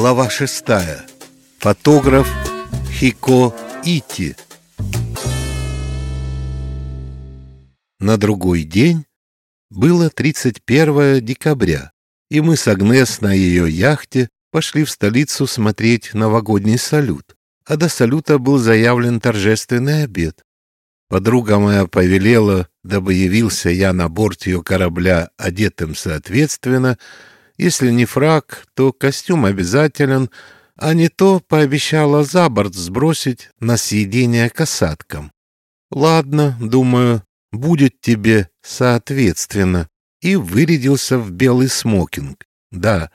Глава шестая. Фотограф Хико Ити. На другой день было 31 декабря, и мы с Агнес на ее яхте пошли в столицу смотреть новогодний салют, а до салюта был заявлен торжественный обед. Подруга моя повелела, дабы явился я на борт ее корабля одетым соответственно, если не фраг, то костюм обязателен, а не то пообещала за борт сбросить на съедение касаткам. Ладно, думаю, будет тебе соответственно. И вырядился в белый смокинг. Да,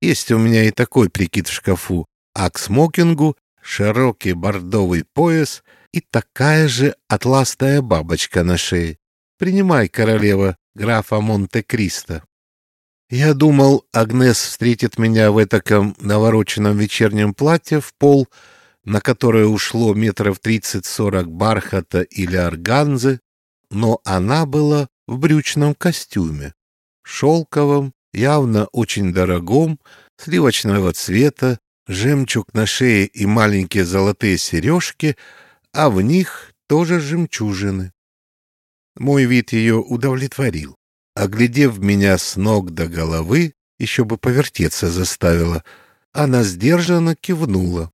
есть у меня и такой прикид в шкафу. А к смокингу широкий бордовый пояс и такая же атласная бабочка на шее. Принимай, королева графа Монте-Кристо. Я думал, Агнес встретит меня в этаком навороченном вечернем платье в пол, на которое ушло метров тридцать-сорок бархата или органзы, но она была в брючном костюме, шелковом, явно очень дорогом, сливочного цвета, жемчуг на шее и маленькие золотые сережки, а в них тоже жемчужины. Мой вид ее удовлетворил. Оглядев меня с ног до головы, еще бы повертеться заставила, она сдержанно кивнула.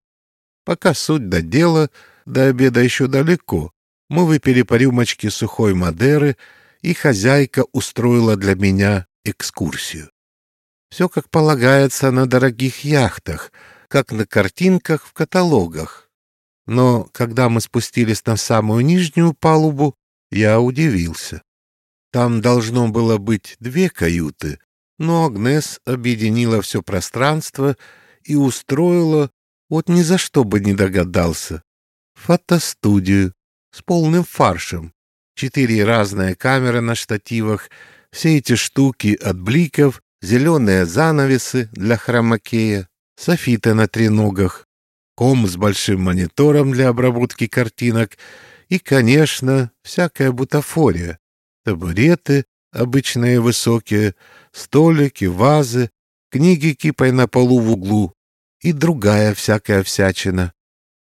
Пока суть до дела, до обеда еще далеко. Мы выпили по рюмочке сухой Мадеры, и хозяйка устроила для меня экскурсию. Все как полагается на дорогих яхтах, как на картинках в каталогах. Но когда мы спустились на самую нижнюю палубу, я удивился. Там должно было быть две каюты, но Агнес объединила все пространство и устроила, вот ни за что бы не догадался, фотостудию с полным фаршем. Четыре разные камеры на штативах, все эти штуки от бликов, зеленые занавесы для хромакея, софиты на треногах, ком с большим монитором для обработки картинок и, конечно, всякая бутафория, табуреты, обычные высокие, столики, вазы, книги кипой на полу в углу и другая всякая всячина.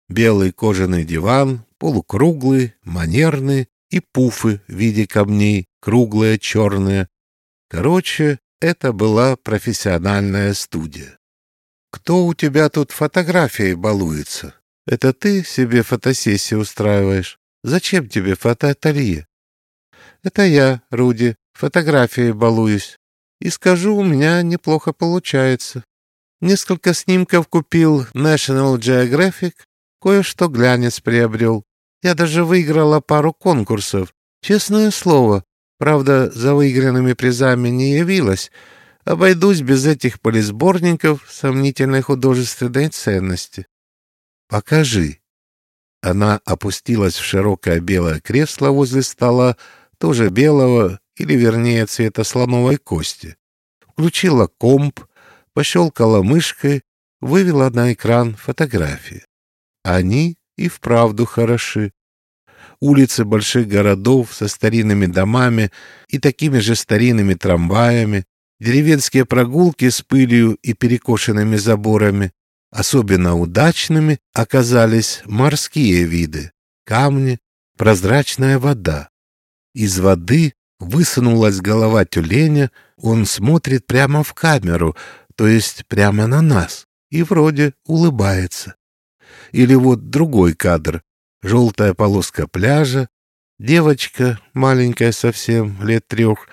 Белый кожаный диван, полукруглый, манерный, и пуфы в виде камней, круглые, черные. Короче, это была профессиональная студия. «Кто у тебя тут фотографией балуется? Это ты себе фотосессии устраиваешь? Зачем тебе фотоателье?» Это я, Руди, фотографией балуюсь. И скажу, у меня неплохо получается. Несколько снимков купил National Geographic, кое-что глянец приобрел. Я даже выиграла пару конкурсов. Честное слово. Правда, за выигранными призами не явилась. Обойдусь без этих полисборников сомнительной художественной ценности. Покажи. Она опустилась в широкое белое кресло возле стола, тоже белого, или вернее цвета слоновой кости. Включила комп, пощелкала мышкой, вывела на экран фотографии. Они и вправду хороши. Улицы больших городов со старинными домами и такими же старинными трамваями, деревенские прогулки с пылью и перекошенными заборами. Особенно удачными оказались морские виды, камни, прозрачная вода. Из воды высунулась голова тюленя, он смотрит прямо в камеру, то есть прямо на нас, и вроде улыбается. Или вот другой кадр. Желтая полоска пляжа, девочка, маленькая совсем, лет трех,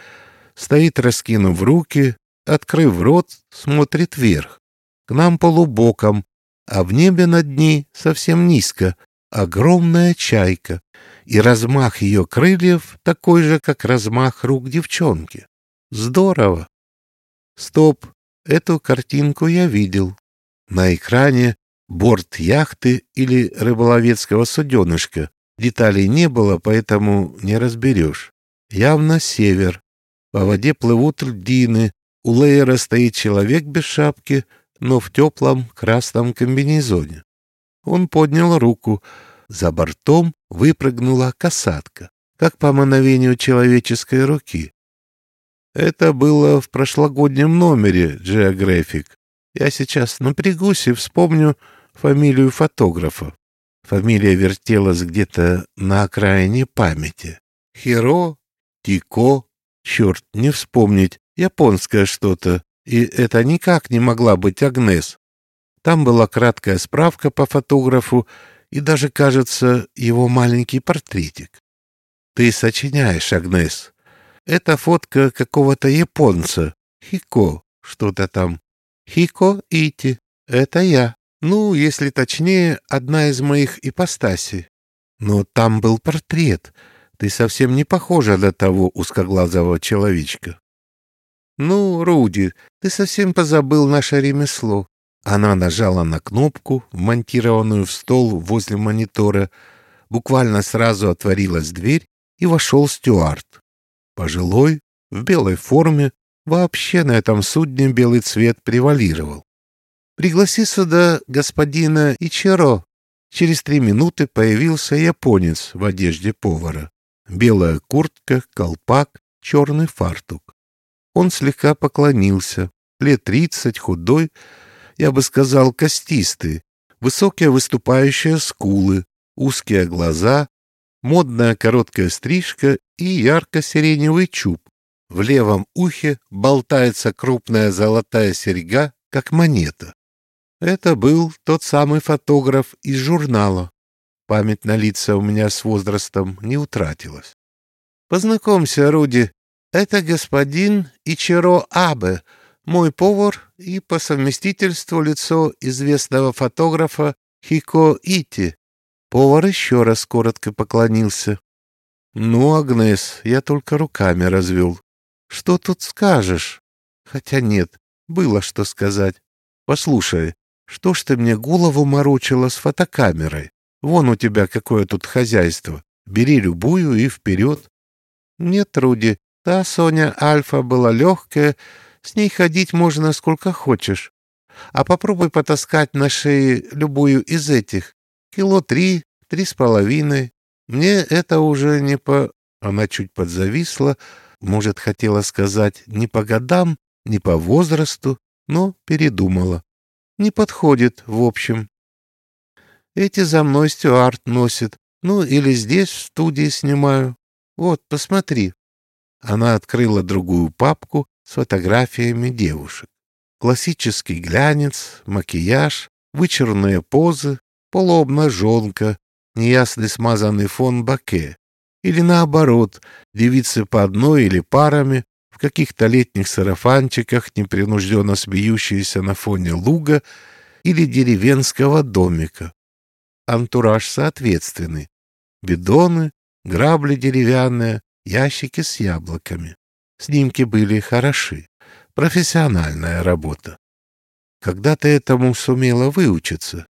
стоит, раскинув руки, открыв рот, смотрит вверх. К нам полубоком, а в небе над ней совсем низко огромная чайка и размах ее крыльев такой же, как размах рук девчонки. Здорово! Стоп, эту картинку я видел. На экране борт яхты или рыболовецкого суденышка. Деталей не было, поэтому не разберешь. Явно север. По воде плывут льдины. У Лейера стоит человек без шапки, но в теплом красном комбинезоне. Он поднял руку — за бортом выпрыгнула касатка, как по мановению человеческой руки. Это было в прошлогоднем номере Geographic. Я сейчас напрягусь и вспомню фамилию фотографа. Фамилия вертелась где-то на окраине памяти. Хиро, Тико, черт, не вспомнить, японское что-то. И это никак не могла быть Агнес. Там была краткая справка по фотографу и даже, кажется, его маленький портретик. Ты сочиняешь, Агнес. Это фотка какого-то японца. Хико, что-то там. Хико Ити. Это я. Ну, если точнее, одна из моих ипостасей. Но там был портрет. Ты совсем не похожа на того узкоглазого человечка. Ну, Руди, ты совсем позабыл наше ремесло. Она нажала на кнопку, вмонтированную в стол возле монитора. Буквально сразу отворилась дверь, и вошел Стюарт. Пожилой, в белой форме, вообще на этом судне белый цвет превалировал. «Пригласи сюда господина Ичиро». Через три минуты появился японец в одежде повара. Белая куртка, колпак, черный фартук. Он слегка поклонился. Лет тридцать, худой, я бы сказал, костистый, высокие выступающие скулы, узкие глаза, модная короткая стрижка и ярко-сиреневый чуб. В левом ухе болтается крупная золотая серьга, как монета. Это был тот самый фотограф из журнала. Память на лица у меня с возрастом не утратилась. Познакомься, Руди, это господин Ичиро Абе, мой повар и по совместительству лицо известного фотографа Хико Ити. Повар еще раз коротко поклонился. «Ну, Агнес, я только руками развел. Что тут скажешь?» Хотя нет, было что сказать. «Послушай, что ж ты мне голову морочила с фотокамерой? Вон у тебя какое тут хозяйство. Бери любую и вперед». «Нет, Руди, та Соня Альфа была легкая, с ней ходить можно сколько хочешь. А попробуй потаскать на шее любую из этих. Кило три, три с половиной. Мне это уже не по...» Она чуть подзависла, может, хотела сказать не по годам, не по возрасту, но передумала. Не подходит, в общем. Эти за мной Стюарт носит. Ну, или здесь, в студии снимаю. Вот, посмотри. Она открыла другую папку с фотографиями девушек. Классический глянец, макияж, вычурные позы, полуобнаженка, неясный смазанный фон баке. Или наоборот, девицы по одной или парами, в каких-то летних сарафанчиках, непринужденно смеющиеся на фоне луга или деревенского домика. Антураж соответственный. Бидоны, грабли деревянные, ящики с яблоками. Снимки были хороши. Профессиональная работа. Когда ты этому сумела выучиться?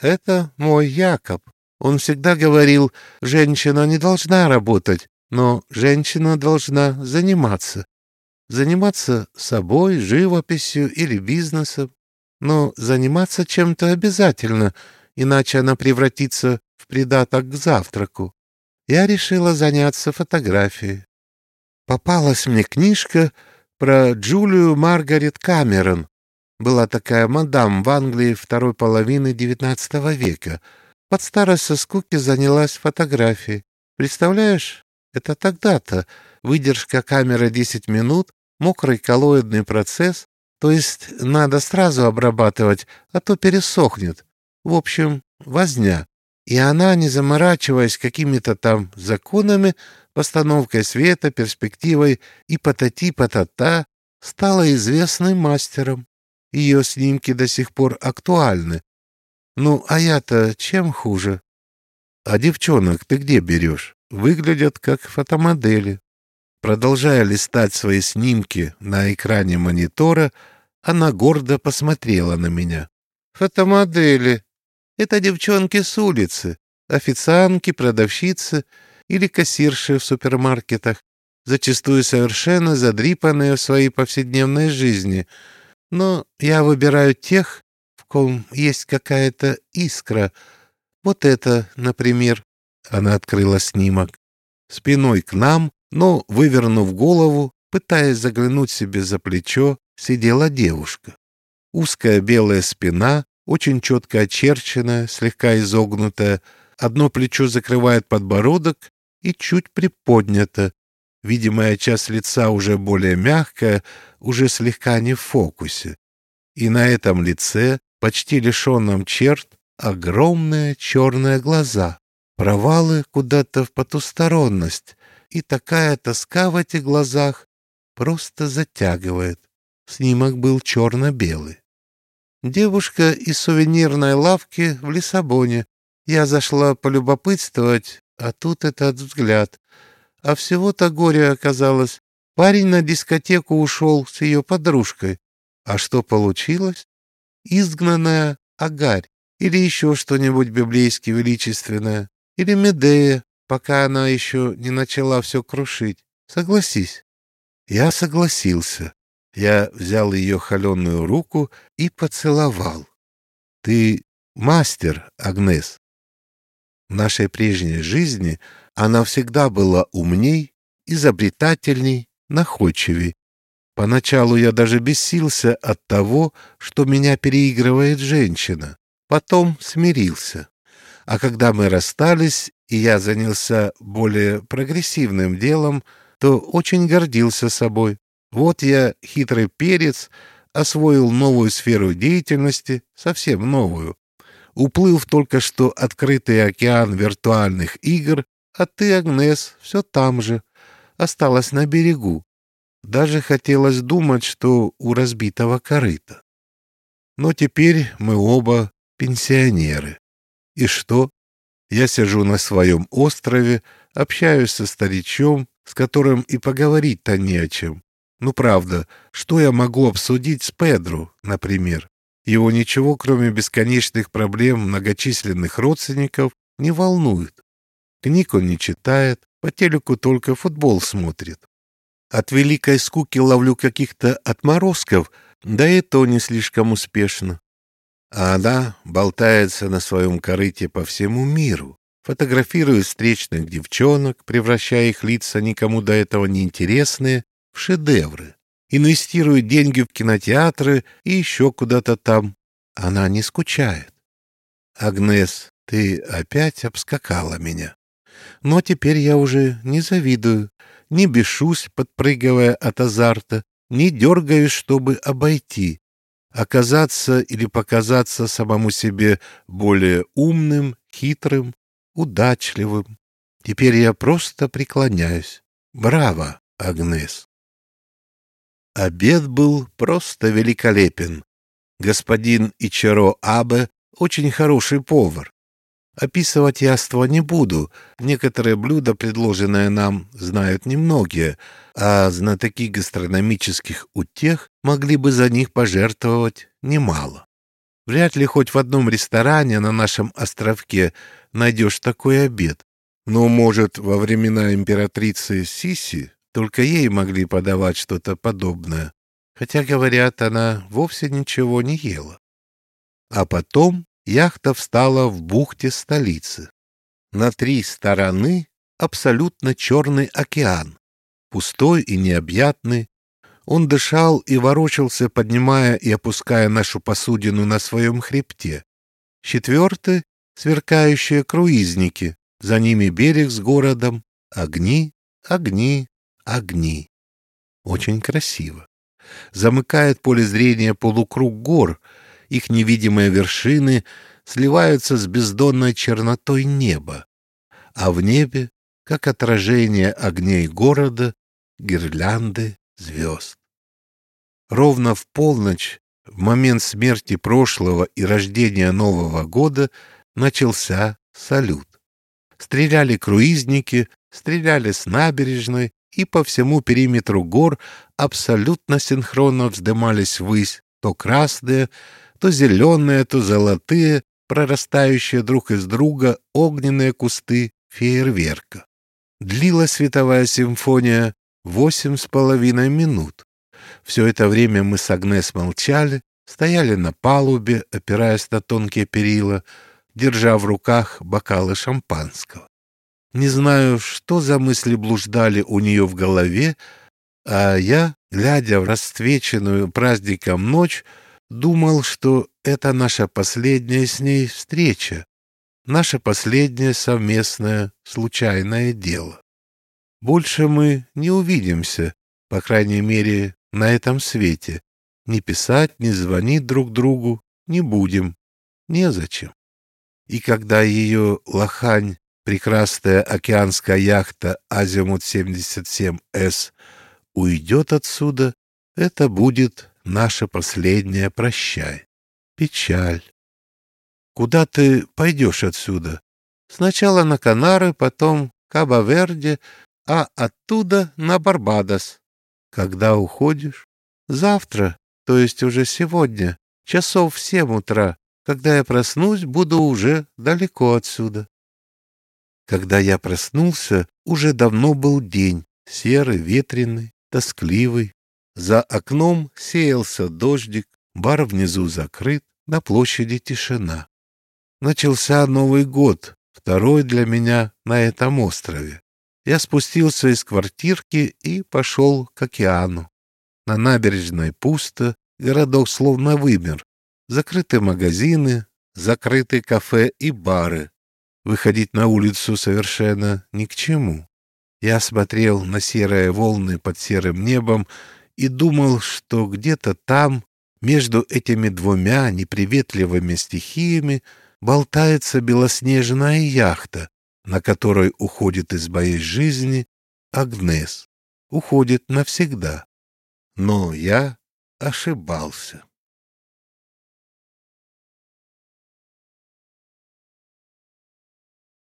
Это мой Якоб. Он всегда говорил, женщина не должна работать, но женщина должна заниматься. Заниматься собой, живописью или бизнесом. Но заниматься чем-то обязательно, иначе она превратится в придаток к завтраку. Я решила заняться фотографией попалась мне книжка про Джулию Маргарет Камерон. Была такая мадам в Англии второй половины XIX века. Под старость со скуки занялась фотографией. Представляешь, это тогда-то. Выдержка камеры 10 минут, мокрый коллоидный процесс. То есть надо сразу обрабатывать, а то пересохнет. В общем, возня. И она, не заморачиваясь какими-то там законами, постановкой света, перспективой и патати-патата, стала известным мастером. Ее снимки до сих пор актуальны. Ну, а я-то чем хуже? А девчонок ты где берешь? Выглядят как фотомодели. Продолжая листать свои снимки на экране монитора, она гордо посмотрела на меня. «Фотомодели. Это девчонки с улицы, официантки, продавщицы — или кассирши в супермаркетах, зачастую совершенно задрипанные в своей повседневной жизни. Но я выбираю тех, в ком есть какая-то искра. Вот это, например. Она открыла снимок. Спиной к нам, но, вывернув голову, пытаясь заглянуть себе за плечо, сидела девушка. узкая белая спина, очень четко очерченная, слегка изогнутая, одно плечо закрывает подбородок и чуть приподнято. Видимая часть лица уже более мягкая, уже слегка не в фокусе. И на этом лице, почти лишенном черт, огромные черные глаза, провалы куда-то в потусторонность, и такая тоска в этих глазах просто затягивает. Снимок был черно-белый. Девушка из сувенирной лавки в Лиссабоне. Я зашла полюбопытствовать, а тут этот взгляд. А всего-то горе оказалось. Парень на дискотеку ушел с ее подружкой. А что получилось? Изгнанная Агарь. Или еще что-нибудь библейски величественное. Или Медея, пока она еще не начала все крушить. Согласись. Я согласился. Я взял ее холеную руку и поцеловал. Ты мастер, Агнес. В нашей прежней жизни она всегда была умней, изобретательней, находчивей. Поначалу я даже бесился от того, что меня переигрывает женщина. Потом смирился. А когда мы расстались, и я занялся более прогрессивным делом, то очень гордился собой. Вот я, хитрый перец, освоил новую сферу деятельности, совсем новую. Уплыл в только что открытый океан виртуальных игр, а ты, Агнес, все там же, осталась на берегу. Даже хотелось думать, что у разбитого корыта. Но теперь мы оба пенсионеры. И что? Я сижу на своем острове, общаюсь со старичом, с которым и поговорить-то не о чем. Ну, правда, что я могу обсудить с Педро, например? Его ничего, кроме бесконечных проблем многочисленных родственников, не волнует. Книг он не читает, по телеку только футбол смотрит. От великой скуки ловлю каких-то отморозков, да и то не слишком успешно. А она болтается на своем корыте по всему миру, фотографирует встречных девчонок, превращая их лица никому до этого не интересные в шедевры, инвестирует деньги в кинотеатры и еще куда-то там. Она не скучает. Агнес, ты опять обскакала меня. Но теперь я уже не завидую, не бешусь, подпрыгивая от азарта, не дергаюсь, чтобы обойти, оказаться или показаться самому себе более умным, хитрым, удачливым. Теперь я просто преклоняюсь. Браво, Агнес! Обед был просто великолепен. Господин Ичаро Абе очень хороший повар. Описывать яства не буду. Некоторые блюда, предложенные нам, знают немногие, а знатоки гастрономических утех могли бы за них пожертвовать немало. Вряд ли хоть в одном ресторане на нашем островке найдешь такой обед. Но, может, во времена императрицы Сиси только ей могли подавать что-то подобное. Хотя, говорят, она вовсе ничего не ела. А потом яхта встала в бухте столицы. На три стороны абсолютно черный океан, пустой и необъятный. Он дышал и ворочался, поднимая и опуская нашу посудину на своем хребте. Четвертый — сверкающие круизники, за ними берег с городом, огни, огни, огни. Очень красиво. Замыкает поле зрения полукруг гор — их невидимые вершины сливаются с бездонной чернотой неба, а в небе, как отражение огней города, гирлянды звезд. Ровно в полночь, в момент смерти прошлого и рождения Нового года, начался салют. Стреляли круизники, стреляли с набережной, и по всему периметру гор абсолютно синхронно вздымались ввысь то красные, то зеленые, то золотые, прорастающие друг из друга огненные кусты фейерверка. Длилась световая симфония восемь с половиной минут. Все это время мы с Агнес молчали, стояли на палубе, опираясь на тонкие перила, держа в руках бокалы шампанского. Не знаю, что за мысли блуждали у нее в голове, а я, глядя в расцвеченную праздником ночь, Думал, что это наша последняя с ней встреча, наше последнее совместное случайное дело. Больше мы не увидимся, по крайней мере, на этом свете. Ни писать, ни звонить друг другу не будем. Незачем. И когда ее лохань, прекрасная океанская яхта «Азимут-77С» уйдет отсюда, это будет наше последнее прощай. Печаль. Куда ты пойдешь отсюда? Сначала на Канары, потом Кабо-Верде, а оттуда на Барбадос. Когда уходишь? Завтра, то есть уже сегодня, часов в семь утра. Когда я проснусь, буду уже далеко отсюда. Когда я проснулся, уже давно был день, серый, ветреный, тоскливый. За окном сеялся дождик, бар внизу закрыт, на площади тишина. Начался Новый год, второй для меня на этом острове. Я спустился из квартирки и пошел к океану. На набережной пусто, городок словно вымер. Закрыты магазины, закрыты кафе и бары. Выходить на улицу совершенно ни к чему. Я смотрел на серые волны под серым небом и думал, что где-то там, между этими двумя неприветливыми стихиями, болтается белоснежная яхта, на которой уходит из моей жизни Агнес. Уходит навсегда. Но я ошибался.